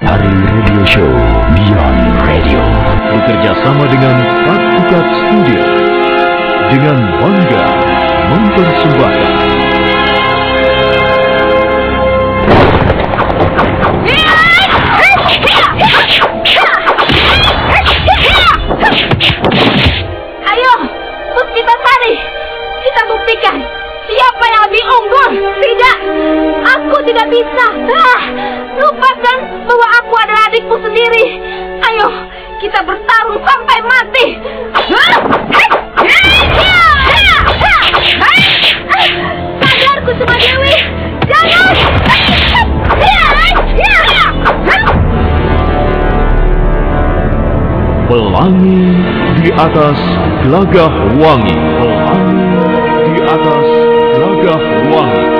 Hari Radio Show Beyond Radio bekerja sama dengan Kat Studio dengan bangga mempersembahkan Ayo, kita Sari, kita buktikan siapa yang lebih unggul. Tidak, aku tidak bisa. Ah, lupakan bahwa aku adalah adikku sendiri. Ayo, kita bertarung sampai mati. Sadarku Dewi. Pelangi di atas gelagah wangi Pelangi di atas gelagah wangi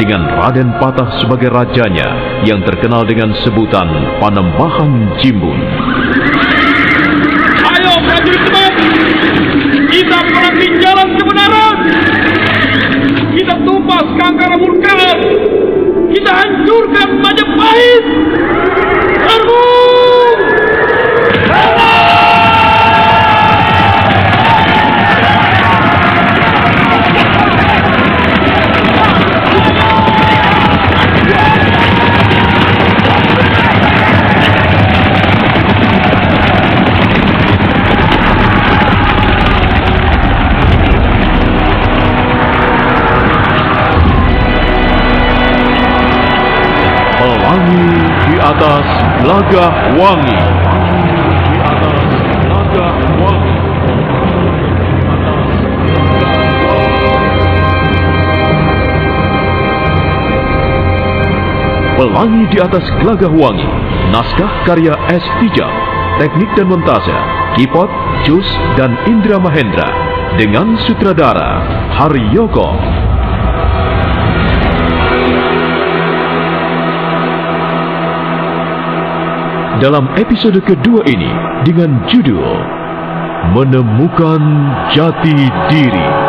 dengan Raden Patah sebagai rajanya yang terkenal dengan sebutan Panembahan Jimbun. Ayo prajurit teman Kita perangi jalan kebenaran Kita tumpas kangkara murkaan Kita hancurkan Majapahit Serbu! Pelangi di atas gelagah wangi. Naskah karya S. Hijab. Teknik dan montase. Kipot, Jus, dan Indra Mahendra. Dengan sutradara Haryoko. dalam episode kedua ini dengan judul Menemukan Jati Diri.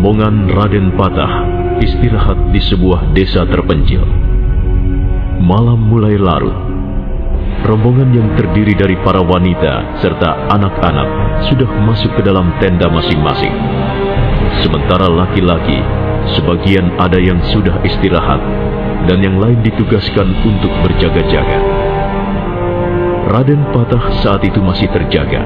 Rombongan Raden Patah istirahat di sebuah desa terpencil. Malam mulai larut. Rombongan yang terdiri dari para wanita serta anak-anak sudah masuk ke dalam tenda masing-masing. Sementara laki-laki, sebagian ada yang sudah istirahat, dan yang lain ditugaskan untuk berjaga-jaga. Raden Patah saat itu masih terjaga.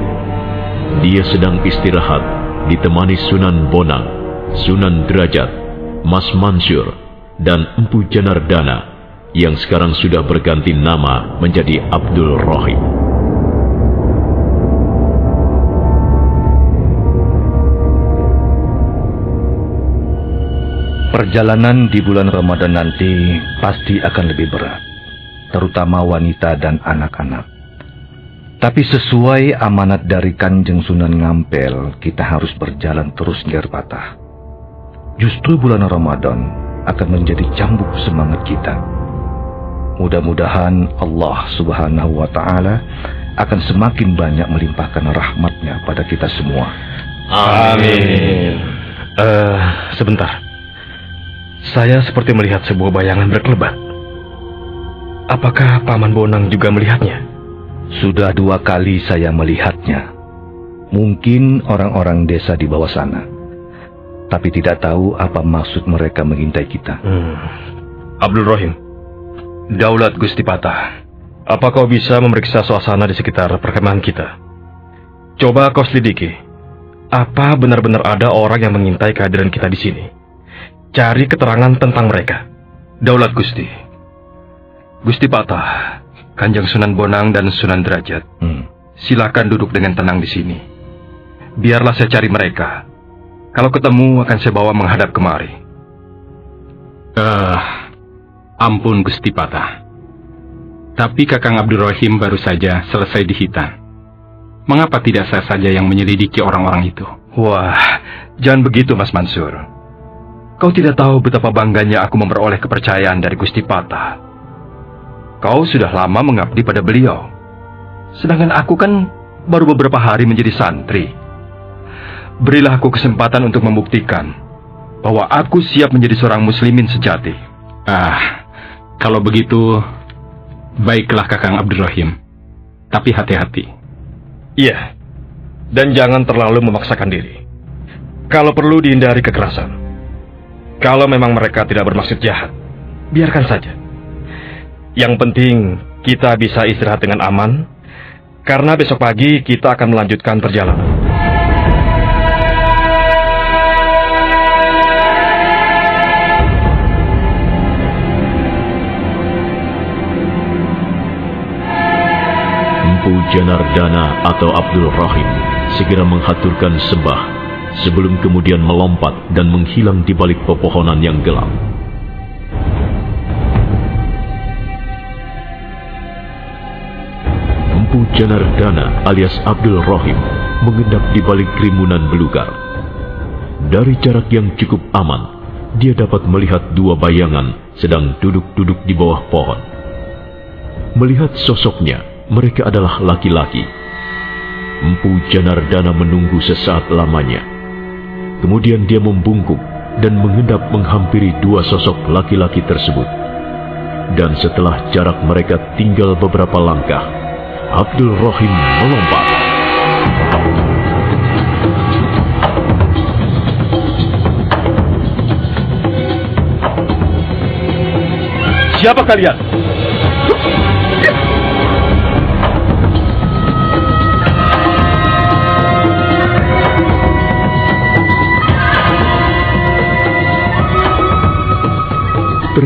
Dia sedang istirahat, ditemani Sunan Bonang, Sunan Derajat, Mas Mansur, dan Empu Janardana yang sekarang sudah berganti nama menjadi Abdul Rohim. Perjalanan di bulan Ramadan nanti pasti akan lebih berat, terutama wanita dan anak-anak. Tapi sesuai amanat dari Kanjeng Sunan Ngampel, kita harus berjalan terus nyer patah. Justru bulan Ramadan akan menjadi cambuk semangat kita. Mudah-mudahan Allah Subhanahu wa taala akan semakin banyak melimpahkan rahmatnya pada kita semua. Amin. Uh, sebentar. Saya seperti melihat sebuah bayangan berkelebat. Apakah Paman Bonang juga melihatnya? Sudah dua kali saya melihatnya. Mungkin orang-orang desa di bawah sana. Tapi tidak tahu apa maksud mereka mengintai kita. Hmm. Abdul Rohim, Daulat Gusti Patah, apa kau bisa memeriksa suasana di sekitar perkemahan kita? Coba kau selidiki. Apa benar-benar ada orang yang mengintai kehadiran kita di sini? Cari keterangan tentang mereka. Daulat Gusti. Gusti Patah, Kanjeng Sunan Bonang dan Sunan Derajat. Hmm. Silakan duduk dengan tenang di sini. Biarlah saya cari mereka. Kalau ketemu akan saya bawa menghadap kemari. Uh, Ampun Gusti Patah. Tapi Kakang Abdul Rahim baru saja selesai dihitan. Mengapa tidak saya saja yang menyelidiki orang-orang itu? Wah, jangan begitu Mas Mansur. Kau tidak tahu betapa bangganya aku memperoleh kepercayaan dari Gusti Patah. Kau sudah lama mengabdi pada beliau. Sedangkan aku kan baru beberapa hari menjadi santri. Berilah aku kesempatan untuk membuktikan bahwa aku siap menjadi seorang muslimin sejati. Ah, kalau begitu, baiklah Kakang Abdurrahim. Tapi hati-hati. Iya, dan jangan terlalu memaksakan diri. Kalau perlu dihindari kekerasan. Kalau memang mereka tidak bermaksud jahat, biarkan saja. Yang penting kita bisa istirahat dengan aman, karena besok pagi kita akan melanjutkan perjalanan. Empu Janardana atau Abdul Rahim segera menghaturkan sembah sebelum kemudian melompat dan menghilang di balik pepohonan yang gelap. Empu Janardana alias Abdul Rahim mengendap di balik krimunan belukar. Dari jarak yang cukup aman, dia dapat melihat dua bayangan sedang duduk-duduk di bawah pohon. Melihat sosoknya, mereka adalah laki-laki. Empu Janardana menunggu sesaat lamanya. Kemudian dia membungkuk dan mengendap menghampiri dua sosok laki-laki tersebut. Dan setelah jarak mereka tinggal beberapa langkah, Abdul Rohim melompat. Siapa kalian?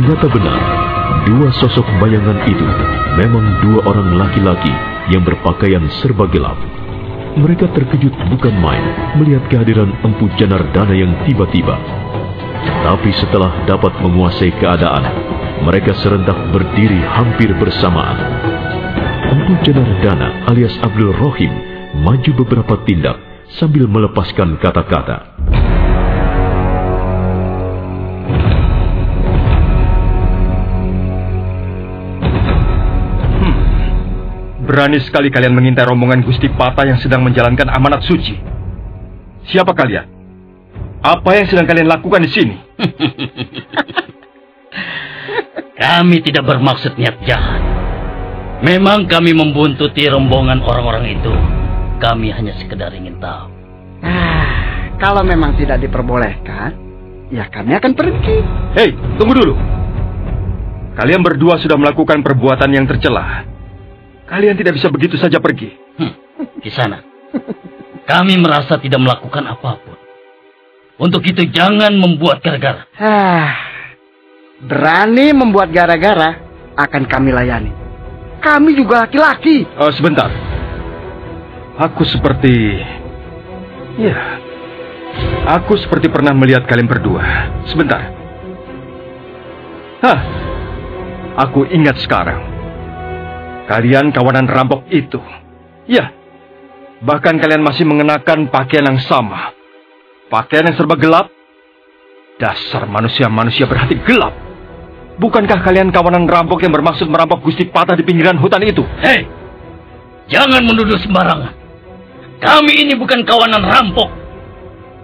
Ternyata benar, dua sosok bayangan itu memang dua orang laki-laki yang berpakaian serba gelap. Mereka terkejut bukan main melihat kehadiran Empu Janardana yang tiba-tiba. Tapi setelah dapat menguasai keadaan, mereka serentak berdiri hampir bersamaan. Empu Janardana alias Abdul Rohim maju beberapa tindak sambil melepaskan kata-kata. Berani sekali kalian mengintai rombongan Gusti Pata yang sedang menjalankan amanat suci. Siapa kalian? Apa yang sedang kalian lakukan di sini? kami tidak bermaksud niat jahat. Memang kami membuntuti rombongan orang-orang itu. Kami hanya sekedar ingin tahu. Ah, Kalau memang tidak diperbolehkan, ya kami akan pergi. Hei, tunggu dulu. Kalian berdua sudah melakukan perbuatan yang tercela. Kalian tidak bisa begitu saja pergi. Hmm, di sana. Kami merasa tidak melakukan apa pun. Untuk itu jangan membuat gara-gara. Ah, berani membuat gara-gara akan kami layani. Kami juga laki-laki. Oh, sebentar. Aku seperti... Ya, Aku seperti pernah melihat kalian berdua. Sebentar. Hah, aku ingat sekarang. Kalian kawanan rampok itu. Ya, bahkan kalian masih mengenakan pakaian yang sama. Pakaian yang serba gelap. Dasar manusia-manusia berhati gelap. Bukankah kalian kawanan rampok yang bermaksud merampok Gusti Patah di pinggiran hutan itu? Hei, jangan menuduh sembarangan. Kami ini bukan kawanan rampok.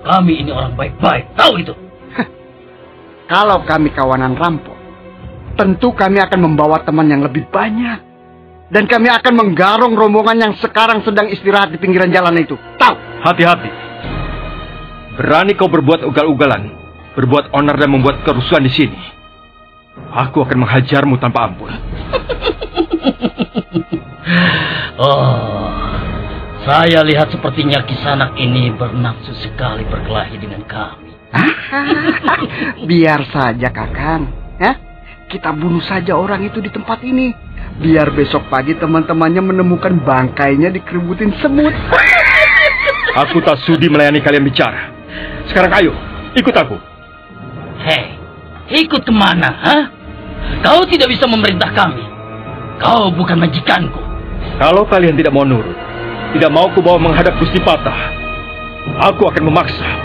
Kami ini orang baik-baik, tahu itu? Kalau kami kawanan rampok, tentu kami akan membawa teman yang lebih banyak. Dan kami akan menggarong rombongan yang sekarang sedang istirahat di pinggiran jalan itu. Tahu? Hati-hati. Berani kau berbuat ugal-ugalan, berbuat onar dan membuat kerusuhan di sini. Aku akan menghajarmu tanpa ampun. oh, saya lihat sepertinya kisanak ini bernafsu sekali berkelahi dengan kami. Biar saja kakang. Ya? Kita bunuh saja orang itu di tempat ini. Biar besok pagi teman-temannya menemukan bangkainya dikeributin semut. Aku tak sudi melayani kalian bicara. Sekarang ayo, ikut aku. Hei, ikut ke mana? Ha? Kau tidak bisa memerintah kami. Kau bukan majikanku. Kalau kalian tidak mau nurut, tidak mau ku bawa menghadap Gusti Patah. Aku akan memaksa.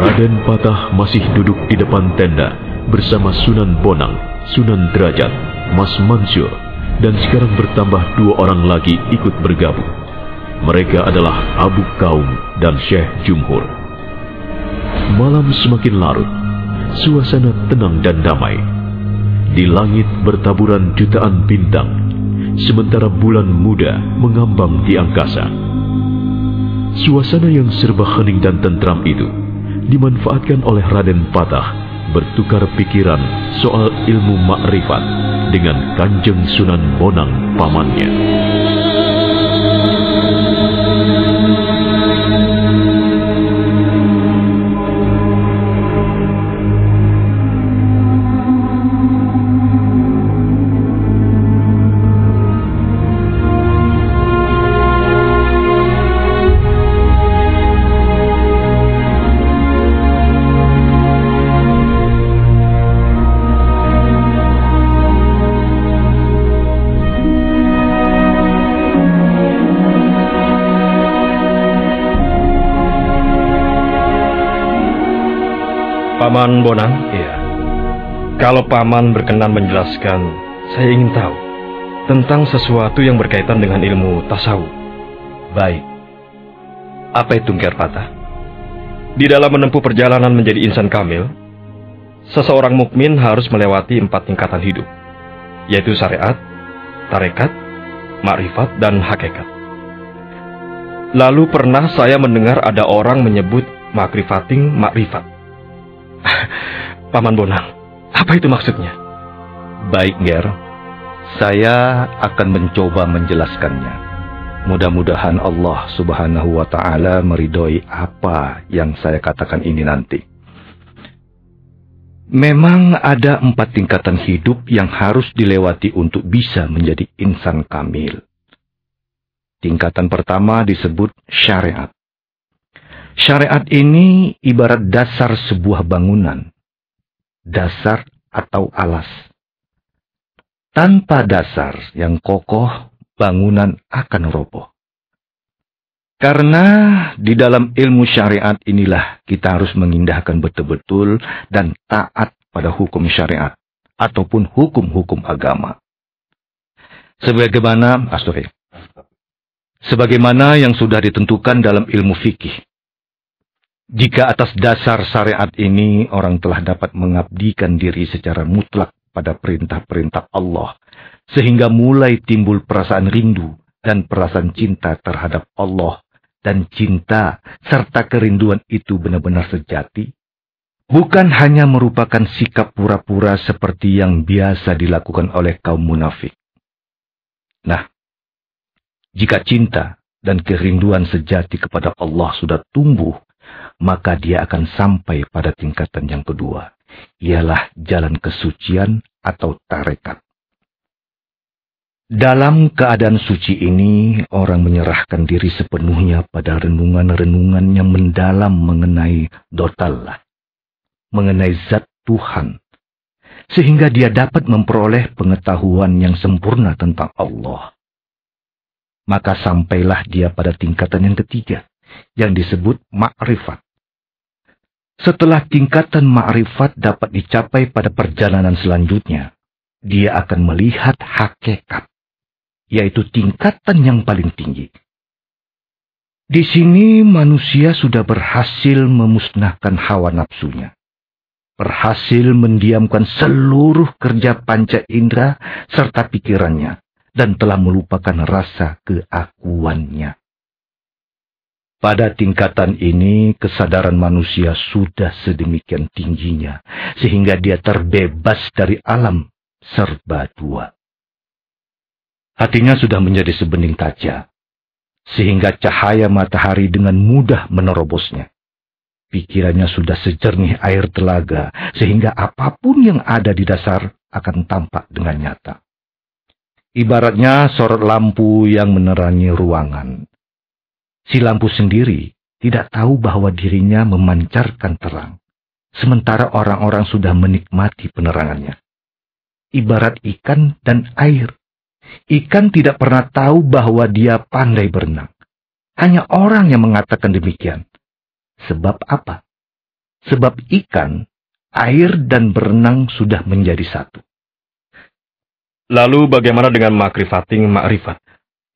Raden Patah masih duduk di depan tenda bersama Sunan Bonang, Sunan Derajat, Mas Mansur, dan sekarang bertambah dua orang lagi ikut bergabung. Mereka adalah Abu Kaum dan Syekh Jumhur. Malam semakin larut, suasana tenang dan damai. Di langit bertaburan jutaan bintang, sementara bulan muda mengambang di angkasa. Suasana yang serba hening dan tentram itu dimanfaatkan oleh Raden Patah bertukar pikiran soal ilmu makrifat dengan Kanjeng Sunan Bonang pamannya. Paman Bonang? Iya. Kalau Paman berkenan menjelaskan, saya ingin tahu tentang sesuatu yang berkaitan dengan ilmu tasawuf. Baik. Apa itu Nger Patah? Di dalam menempuh perjalanan menjadi insan kamil, seseorang mukmin harus melewati empat tingkatan hidup, yaitu syariat, tarekat, makrifat, dan hakikat. Lalu pernah saya mendengar ada orang menyebut makrifating makrifat. Paman Bonang, apa itu maksudnya? Baik, Ger. Saya akan mencoba menjelaskannya. Mudah-mudahan Allah Subhanahu wa taala meridhoi apa yang saya katakan ini nanti. Memang ada empat tingkatan hidup yang harus dilewati untuk bisa menjadi insan kamil. Tingkatan pertama disebut syariat. Syariat ini ibarat dasar sebuah bangunan. Dasar atau alas. Tanpa dasar yang kokoh, bangunan akan roboh. Karena di dalam ilmu syariat inilah kita harus mengindahkan betul-betul dan taat pada hukum syariat ataupun hukum-hukum agama. Sebagaimana, astagfirullah, sebagaimana yang sudah ditentukan dalam ilmu fikih Jika atas dasar syariat ini orang telah dapat mengabdikan diri secara mutlak pada perintah-perintah Allah, sehingga mulai timbul perasaan rindu dan perasaan cinta terhadap Allah, dan cinta serta kerinduan itu benar-benar sejati, bukan hanya merupakan sikap pura-pura seperti yang biasa dilakukan oleh kaum munafik. Nah, jika cinta dan kerinduan sejati kepada Allah sudah tumbuh maka dia akan sampai pada tingkatan yang kedua, ialah jalan kesucian atau tarekat. Dalam keadaan suci ini, orang menyerahkan diri sepenuhnya pada renungan-renungan yang mendalam mengenai dotallah, mengenai zat Tuhan, sehingga dia dapat memperoleh pengetahuan yang sempurna tentang Allah. Maka sampailah dia pada tingkatan yang ketiga, yang disebut makrifat. Setelah tingkatan ma'rifat dapat dicapai pada perjalanan selanjutnya, dia akan melihat hakikat, yaitu tingkatan yang paling tinggi. Di sini manusia sudah berhasil memusnahkan hawa nafsunya. Berhasil mendiamkan seluruh kerja panca indera serta pikirannya dan telah melupakan rasa keakuannya. Pada tingkatan ini, kesadaran manusia sudah sedemikian tingginya, sehingga dia terbebas dari alam serba dua. Hatinya sudah menjadi sebening kaca, sehingga cahaya matahari dengan mudah menerobosnya. Pikirannya sudah sejernih air telaga, sehingga apa pun yang ada di dasar akan tampak dengan nyata. Ibaratnya sorot lampu yang menerangi ruangan Si lampu sendiri tidak tahu bahwa dirinya memancarkan terang, sementara orang-orang sudah menikmati penerangannya. Ibarat ikan dan air. Ikan tidak pernah tahu bahwa dia pandai berenang. Hanya orang yang mengatakan demikian. Sebab apa? Sebab ikan, air, dan berenang sudah menjadi satu. Lalu bagaimana dengan makrifating makrifat?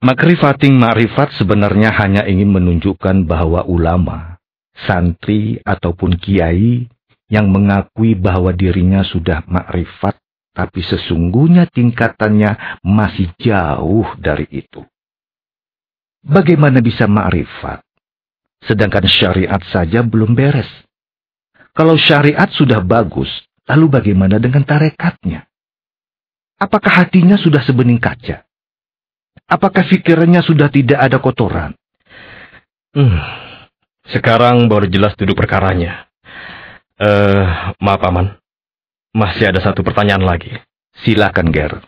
Makrifating ma'rifat sebenarnya hanya ingin menunjukkan bahwa ulama, santri ataupun kiai yang mengakui bahwa dirinya sudah makrifat, tapi sesungguhnya tingkatannya masih jauh dari itu. Bagaimana bisa makrifat? Sedangkan syariat saja belum beres. Kalau syariat sudah bagus, lalu bagaimana dengan tarekatnya? Apakah hatinya sudah sebening kaca? Apakah pikirannya sudah tidak ada kotoran? Hmm, sekarang baru jelas duduk perkaranya. Eh, uh, maaf Paman. Masih ada satu pertanyaan lagi. Silakan, Ger.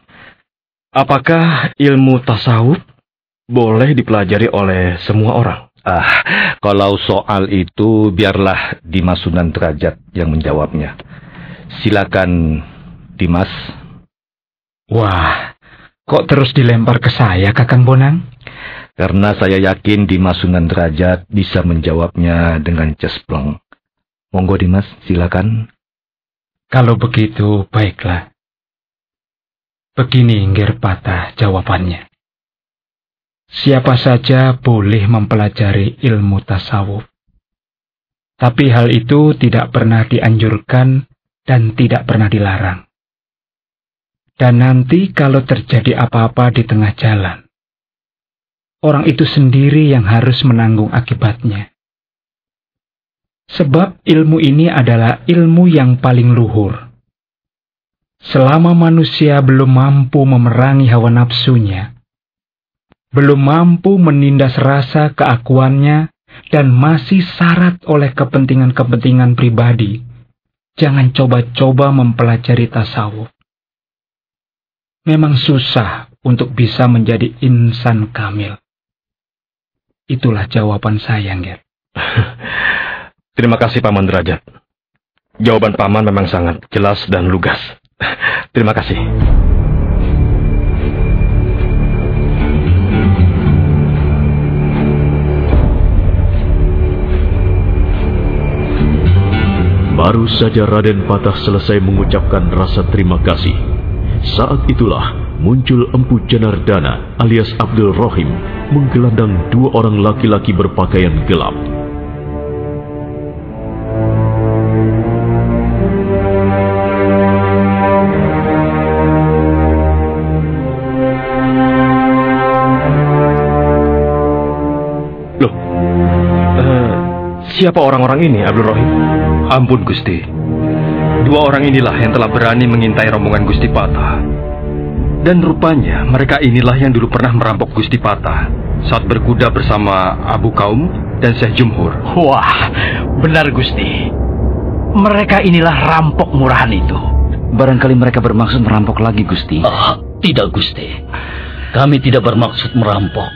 Apakah ilmu tasawuf boleh dipelajari oleh semua orang? Ah, kalau soal itu biarlah Dimas Sunan Derajat yang menjawabnya. Silakan, Dimas. Wah, Kok terus dilempar ke saya, Kakang Bonang? Karena saya yakin Dimas Sunan Derajat bisa menjawabnya dengan cesplong. Monggo Dimas, silakan. Kalau begitu, baiklah. Begini Ngir Patah jawabannya. Siapa saja boleh mempelajari ilmu tasawuf. Tapi hal itu tidak pernah dianjurkan dan tidak pernah dilarang. Dan nanti kalau terjadi apa-apa di tengah jalan, orang itu sendiri yang harus menanggung akibatnya. Sebab ilmu ini adalah ilmu yang paling luhur. Selama manusia belum mampu memerangi hawa nafsunya, belum mampu menindas rasa keakuannya, dan masih syarat oleh kepentingan-kepentingan pribadi, jangan coba-coba mempelajari tasawuf memang susah untuk bisa menjadi insan kamil. Itulah jawaban saya, Nger. Terima kasih Paman Derajat. Jawaban Paman memang sangat jelas dan lugas. Terima kasih. Baru saja Raden Patah selesai mengucapkan rasa terima kasih saat itulah muncul Empu Janardana alias Abdul Rohim menggelandang dua orang laki-laki berpakaian gelap. Loh, uh, siapa orang-orang ini Abdul Rahim? Ampun Gusti, Dua orang inilah yang telah berani mengintai rombongan Gusti Patah. Dan rupanya mereka inilah yang dulu pernah merampok Gusti Patah saat berkuda bersama Abu Kaum dan Syekh Jumhur. Wah, benar Gusti. Mereka inilah rampok murahan itu. Barangkali mereka bermaksud merampok lagi, Gusti. Ah, tidak, Gusti. Kami tidak bermaksud merampok.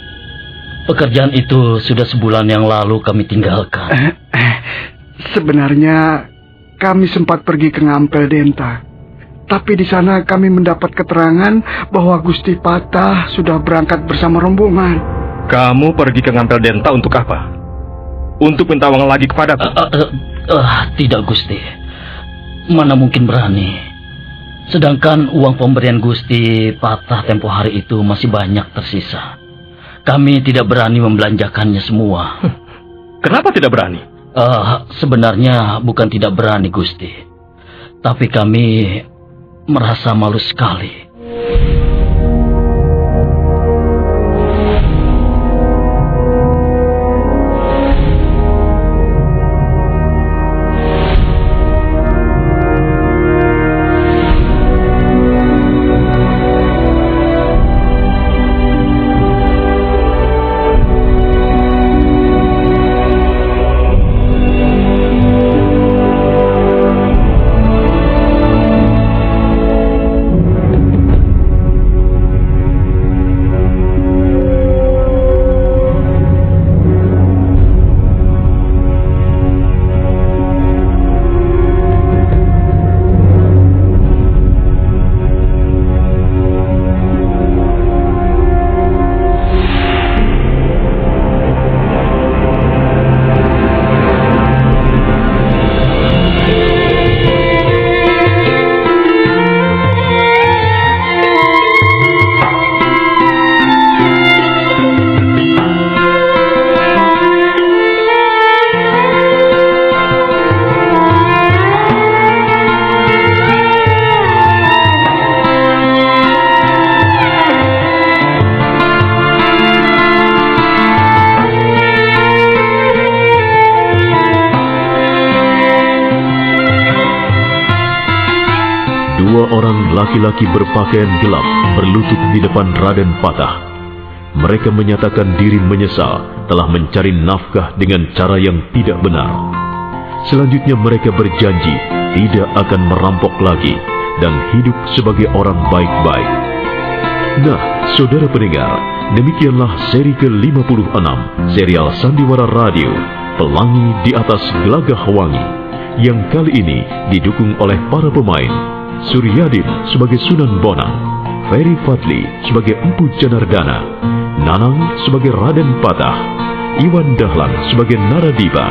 Pekerjaan itu sudah sebulan yang lalu kami tinggalkan. Eh, eh, sebenarnya kami sempat pergi ke Ngampel Denta. Tapi di sana kami mendapat keterangan bahwa Gusti Patah sudah berangkat bersama rombongan. Kamu pergi ke Ngampel Denta untuk apa? Untuk minta uang lagi kepadaku? Uh, uh, uh, uh, tidak, Gusti. Mana mungkin berani. Sedangkan uang pemberian Gusti Patah tempo hari itu masih banyak tersisa. Kami tidak berani membelanjakannya semua. Kenapa tidak berani? Uh, sebenarnya bukan tidak berani, Gusti. Tapi kami merasa malu sekali. Laki-laki berpakaian gelap berlutut di depan Raden Patah. Mereka menyatakan diri menyesal telah mencari nafkah dengan cara yang tidak benar. Selanjutnya mereka berjanji tidak akan merampok lagi dan hidup sebagai orang baik-baik. Nah, saudara pendengar, demikianlah seri ke-56 serial Sandiwara Radio Pelangi di atas Gelagah Wangi yang kali ini didukung oleh para pemain Suryadin sebagai Sunan Bonang, Ferry Fadli sebagai Empu Janardana, Nanang sebagai Raden Patah, Iwan Dahlan sebagai Naradiba,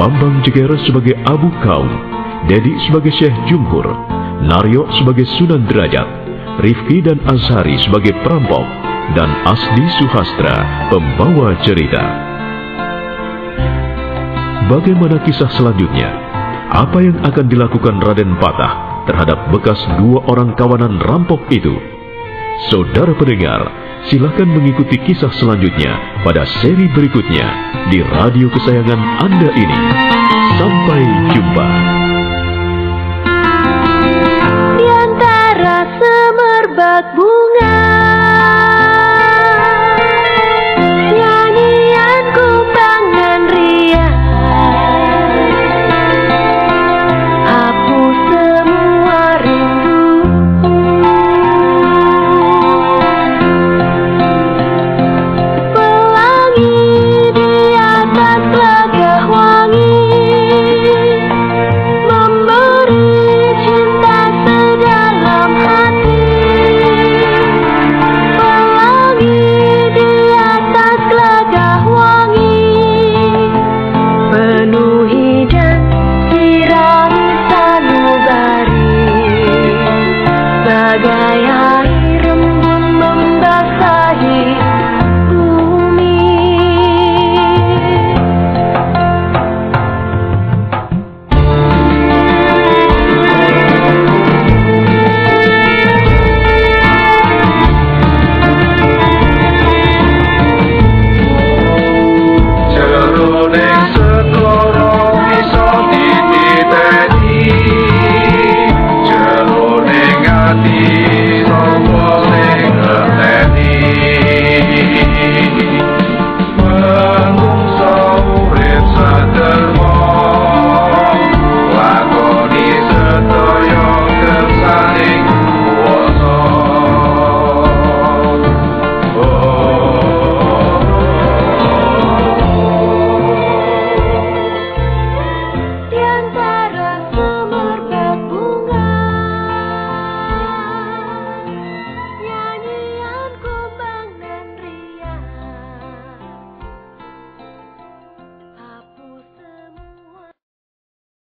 Bambang Jeger sebagai Abu Kaum, Dedi sebagai Syekh Jumhur, Naryo sebagai Sunan Derajat, Rifki dan Azhari sebagai perampok, dan Asdi Suhastra pembawa cerita. Bagaimana kisah selanjutnya? Apa yang akan dilakukan Raden Patah terhadap bekas dua orang kawanan rampok itu. Saudara pendengar, silakan mengikuti kisah selanjutnya pada seri berikutnya di radio kesayangan Anda ini. Sampai jumpa. Di antara semerbak bunga